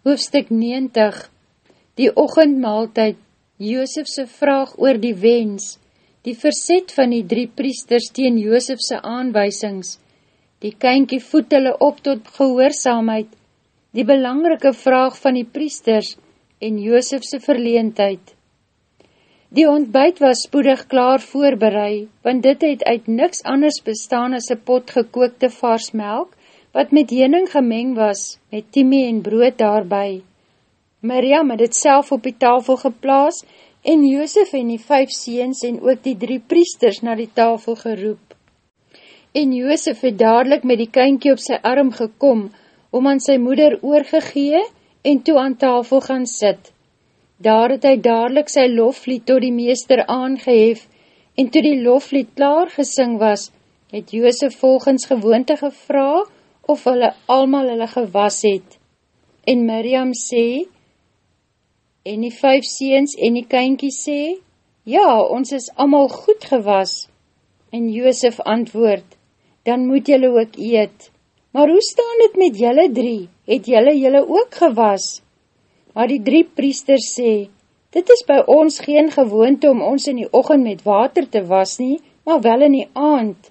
Hoofstuk 90 Die ochendmaaltijd Joosefse vraag oor die wens Die verset van die drie priesters teen Joosefse aanwysings Die kynkie voet hulle op tot gehoorzaamheid Die belangrike vraag van die priesters en Joosefse verleentheid. Die ontbijt was spoedig klaar voorbereid, want dit het uit niks anders bestaan as een pot gekookte vars melk, wat met jening gemeng was, met timie en brood daarby. Miriam het het self op die tafel geplaas, en Joosef en die vijf seens en ook die drie priesters na die tafel geroep. En Joosef het dadelijk met die kynkie op sy arm gekom, om aan sy moeder oorgegee en toe aan tafel gaan sit. Daar het hy dadelijk sy loflied tot die meester aangehef, en toe die loflied klaar gesing was, het Joosef volgens gewoonte gevra, of hulle almal hulle gewas het. En Miriam sê, en die vijf seens en die kynkie sê, ja, ons is allemaal goed gewas. En Joosef antwoord, dan moet julle ook eet. Maar hoe staan het met julle drie? Het julle julle ook gewas? Maar die drie priesters sê, dit is by ons geen gewoonte om ons in die ochend met water te was nie, maar wel in die aand.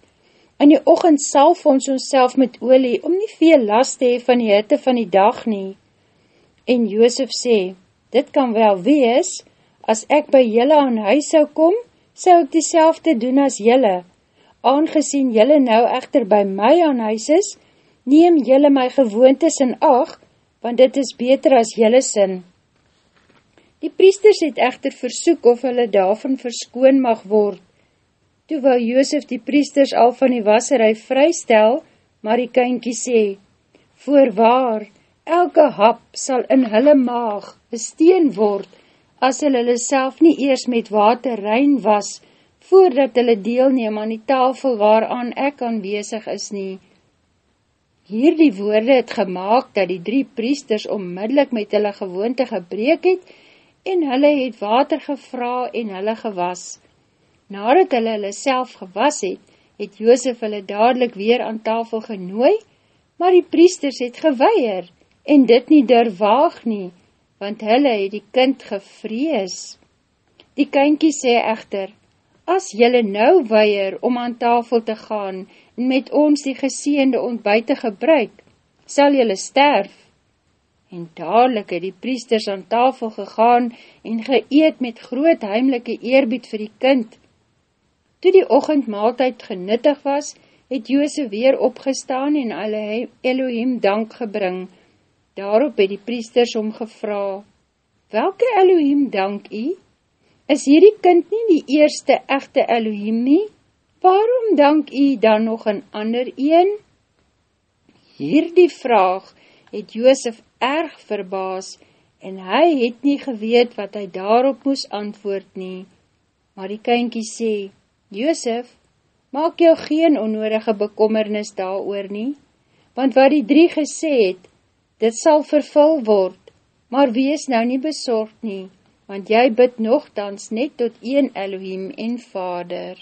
In die ochend salf ons ons met olie, om nie veel last te hee van die hitte van die dag nie. En Joosef sê, dit kan wel wees, as ek by jylle aan huis sou kom, sou ek die doen as jylle. Aangezien jylle nou echter by my aan huis is, neem jylle my gewoontes in ag, want dit is beter as jylle sin. Die priesters het echter versoek of hulle daarvan verskoon mag word, Toe wou Joosef die priesters al van die wasserij vrystel, maar die kynkie sê, Voorwaar, elke hap sal in hulle maag besteen word, as hulle hulle self nie eers met water rein was, voordat hulle deelneem aan die tafel waaraan ek aanwezig is nie. Hier die woorde het gemaakt dat die drie priesters onmiddellik met hulle gewoonte gebreek het en hulle het water gevra en hulle gewas. Nadat hulle hulle self gewas het, het Joosef hulle dadelijk weer aan tafel genooi, maar die priesters het geweier, en dit nie durwaag nie, want hulle het die kind gevrees. Die kynkie sê echter, as julle nou weier om aan tafel te gaan en met ons die geseende ontbijt te gebruik, sal julle sterf. En dadelijk het die priesters aan tafel gegaan en geëet met groot heimlike eerbied vir die kind, Toe die ochendmaaltijd genuttig was, het Jozef weer opgestaan en Elohim dank gebring. Daarop het die priesters omgevra, Welke Elohim dank u? Is hierdie kind nie die eerste echte Elohim nie? Waarom dank u dan nog een ander een? Hierdie vraag het Jozef erg verbaas en hy het nie geweet wat hy daarop moes antwoord nie. Maar die kynkie sê, Joosef, maak jou geen onnodige bekommernis daar oor nie, want wat die drie gesê het, dit sal vervul word, maar wees nou nie bezorgd nie, want jy bid nogthans net tot een Elohim en Vader.